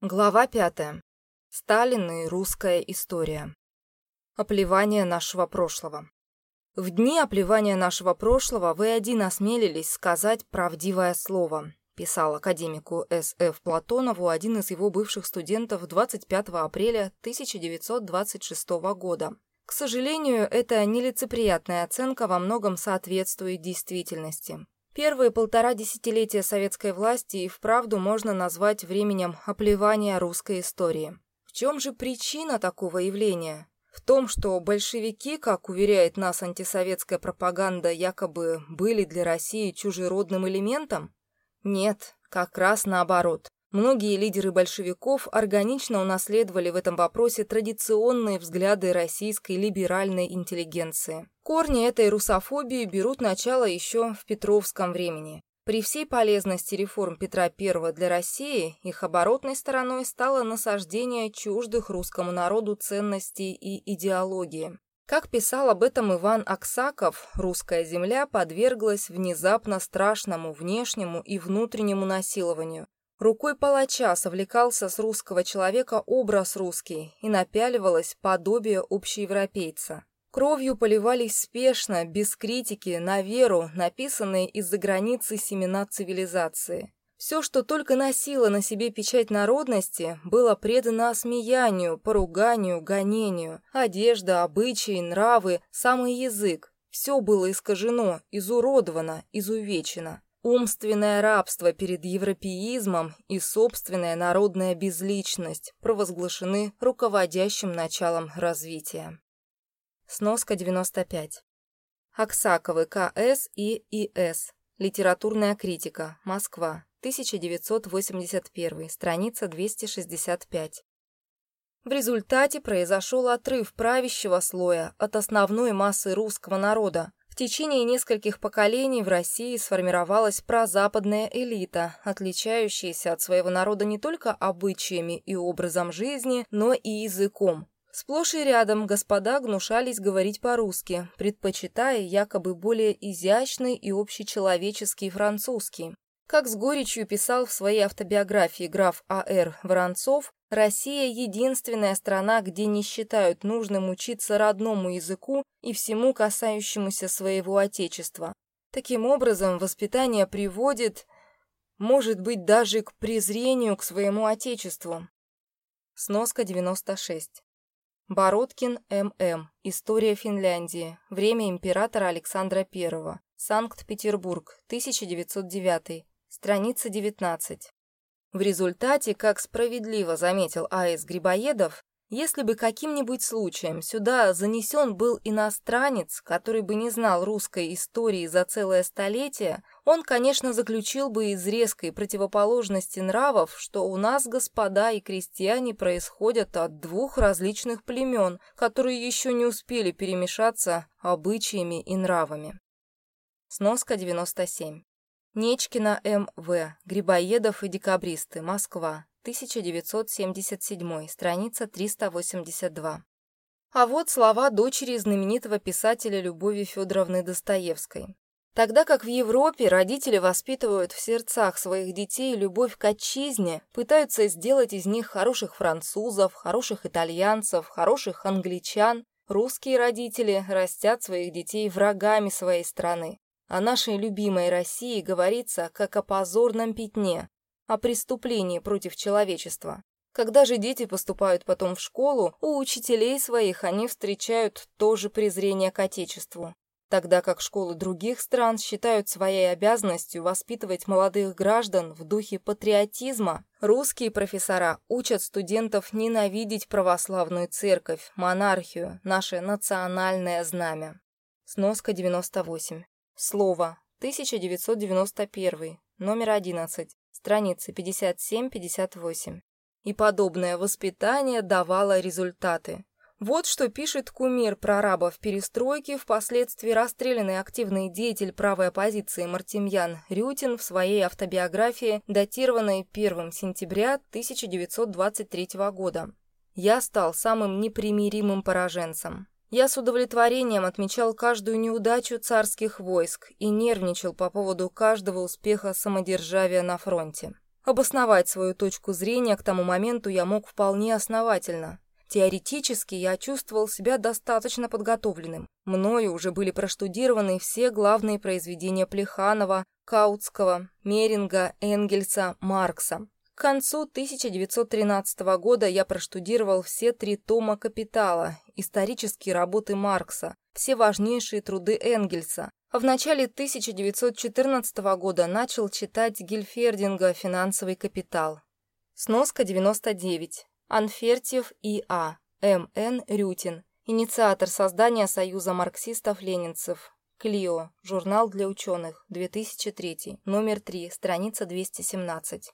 Глава пятая. Сталин и русская история. Оплевание нашего прошлого. В дни оплевания нашего прошлого вы один осмелились сказать правдивое слово, писал академику С.Ф. Платонову один из его бывших студентов 25 апреля 1926 года. К сожалению, эта нелицеприятная оценка во многом соответствует действительности. Первые полтора десятилетия советской власти и вправду можно назвать временем оплевания русской истории. В чем же причина такого явления? В том, что большевики, как уверяет нас антисоветская пропаганда, якобы были для России чужеродным элементом? Нет, как раз наоборот. Многие лидеры большевиков органично унаследовали в этом вопросе традиционные взгляды российской либеральной интеллигенции. Корни этой русофобии берут начало еще в Петровском времени. При всей полезности реформ Петра I для России, их оборотной стороной стало насаждение чуждых русскому народу ценностей и идеологии. Как писал об этом Иван Аксаков, русская земля подверглась внезапно страшному внешнему и внутреннему насилованию, Рукой палача совлекался с русского человека образ русский и напяливалось подобие общеевропейца. Кровью поливались спешно, без критики, на веру, написанные из-за границы семена цивилизации. Все, что только носило на себе печать народности, было предано осмеянию, поруганию, гонению. Одежда, обычаи, нравы, самый язык. Все было искажено, изуродовано, изувечено. Умственное рабство перед европеизмом и собственная народная безличность провозглашены руководящим началом развития. Сноска 95. Аксаковы К.С. и И.С. Литературная критика. Москва. 1981. Страница 265. В результате произошел отрыв правящего слоя от основной массы русского народа, в течение нескольких поколений в России сформировалась прозападная элита, отличающаяся от своего народа не только обычаями и образом жизни, но и языком. Сплошь и рядом господа гнушались говорить по-русски, предпочитая якобы более изящный и общечеловеческий французский. Как с горечью писал в своей автобиографии граф А.Р. Воронцов, Россия — единственная страна, где не считают нужным учиться родному языку и всему касающемуся своего отечества. Таким образом, воспитание приводит, может быть, даже к презрению к своему отечеству. Сноска 96. Бородкин М.М. История Финляндии. Время императора Александра I. Санкт-Петербург, 1909. Страница 19. В результате, как справедливо заметил А.С. Грибоедов, если бы каким-нибудь случаем сюда занесен был иностранец, который бы не знал русской истории за целое столетие, он, конечно, заключил бы из резкой противоположности нравов, что у нас господа и крестьяне происходят от двух различных племен, которые еще не успели перемешаться обычаями и нравами. Сноска 97. Нечкина М.В. Грибоедов и декабристы. Москва. 1977. Страница 382. А вот слова дочери знаменитого писателя Любови Федоровны Достоевской. Тогда как в Европе родители воспитывают в сердцах своих детей любовь к отчизне, пытаются сделать из них хороших французов, хороших итальянцев, хороших англичан, русские родители растят своих детей врагами своей страны. О нашей любимой России говорится как о позорном пятне, о преступлении против человечества. Когда же дети поступают потом в школу, у учителей своих они встречают то же презрение к Отечеству. Тогда как школы других стран считают своей обязанностью воспитывать молодых граждан в духе патриотизма, русские профессора учат студентов ненавидеть православную церковь, монархию, наше национальное знамя. Сноска 98. Слово. 1991. Номер 11. Страницы 57-58. И подобное воспитание давало результаты. Вот что пишет кумир прорабов перестройки, впоследствии расстрелянный активный деятель правой оппозиции Мартемьян Рютин в своей автобиографии, датированной 1 сентября 1923 года. «Я стал самым непримиримым пораженцем. Я с удовлетворением отмечал каждую неудачу царских войск и нервничал по поводу каждого успеха самодержавия на фронте. Обосновать свою точку зрения к тому моменту я мог вполне основательно. Теоретически я чувствовал себя достаточно подготовленным. Мною уже были проштудированы все главные произведения Плеханова, Каутского, Меринга, Энгельса, Маркса. К концу 1913 года я проштудировал все три тома «Капитала», исторические работы Маркса, все важнейшие труды Энгельса, в начале 1914 года начал читать Гильфердинга «Финансовый капитал». Сноска 99. Анфертьев И.А. М.Н. Рютин. Инициатор создания Союза марксистов-ленинцев. Клио. Журнал для ученых. 2003. Номер 3. Страница 217.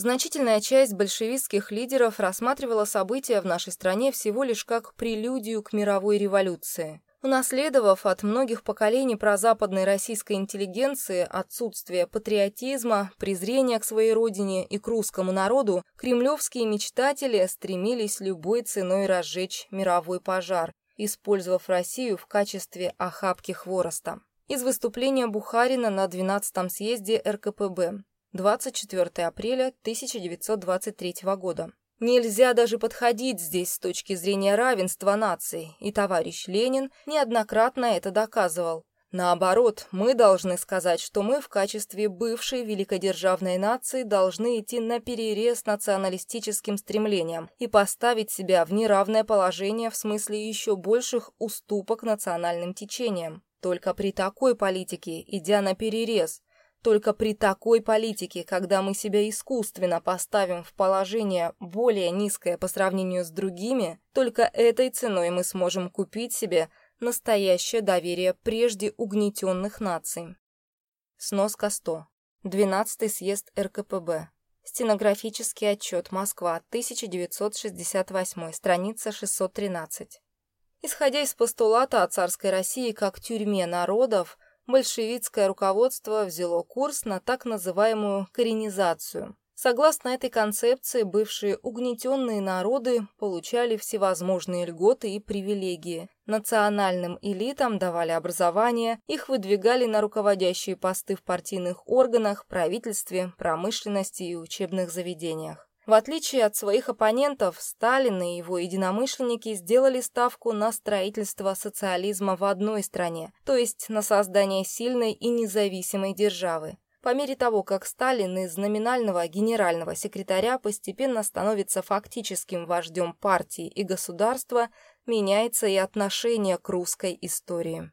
Значительная часть большевистских лидеров рассматривала события в нашей стране всего лишь как прелюдию к мировой революции. Унаследовав от многих поколений прозападной российской интеллигенции отсутствие патриотизма, презрения к своей родине и к русскому народу, кремлевские мечтатели стремились любой ценой разжечь мировой пожар, использовав Россию в качестве охапки хвороста. Из выступления Бухарина на 12-м съезде РКПБ 24 апреля 1923 года. Нельзя даже подходить здесь с точки зрения равенства наций, и товарищ Ленин неоднократно это доказывал. Наоборот, мы должны сказать, что мы в качестве бывшей великодержавной нации должны идти на перерез националистическим стремлениям и поставить себя в неравное положение в смысле еще больших уступок национальным течениям. Только при такой политике, идя на перерез, только при такой политике, когда мы себя искусственно поставим в положение более низкое по сравнению с другими, только этой ценой мы сможем купить себе настоящее доверие прежде угнетенных наций. Сноска 100. 12 съезд РКПБ. Стенографический отчет Москва, 1968, страница 613. Исходя из постулата о царской России как тюрьме народов, большевистское руководство взяло курс на так называемую коренизацию. Согласно этой концепции, бывшие угнетенные народы получали всевозможные льготы и привилегии. Национальным элитам давали образование, их выдвигали на руководящие посты в партийных органах, правительстве, промышленности и учебных заведениях. В отличие от своих оппонентов, Сталин и его единомышленники сделали ставку на строительство социализма в одной стране, то есть на создание сильной и независимой державы. По мере того, как Сталин из номинального генерального секретаря постепенно становится фактическим вождем партии и государства, меняется и отношение к русской истории.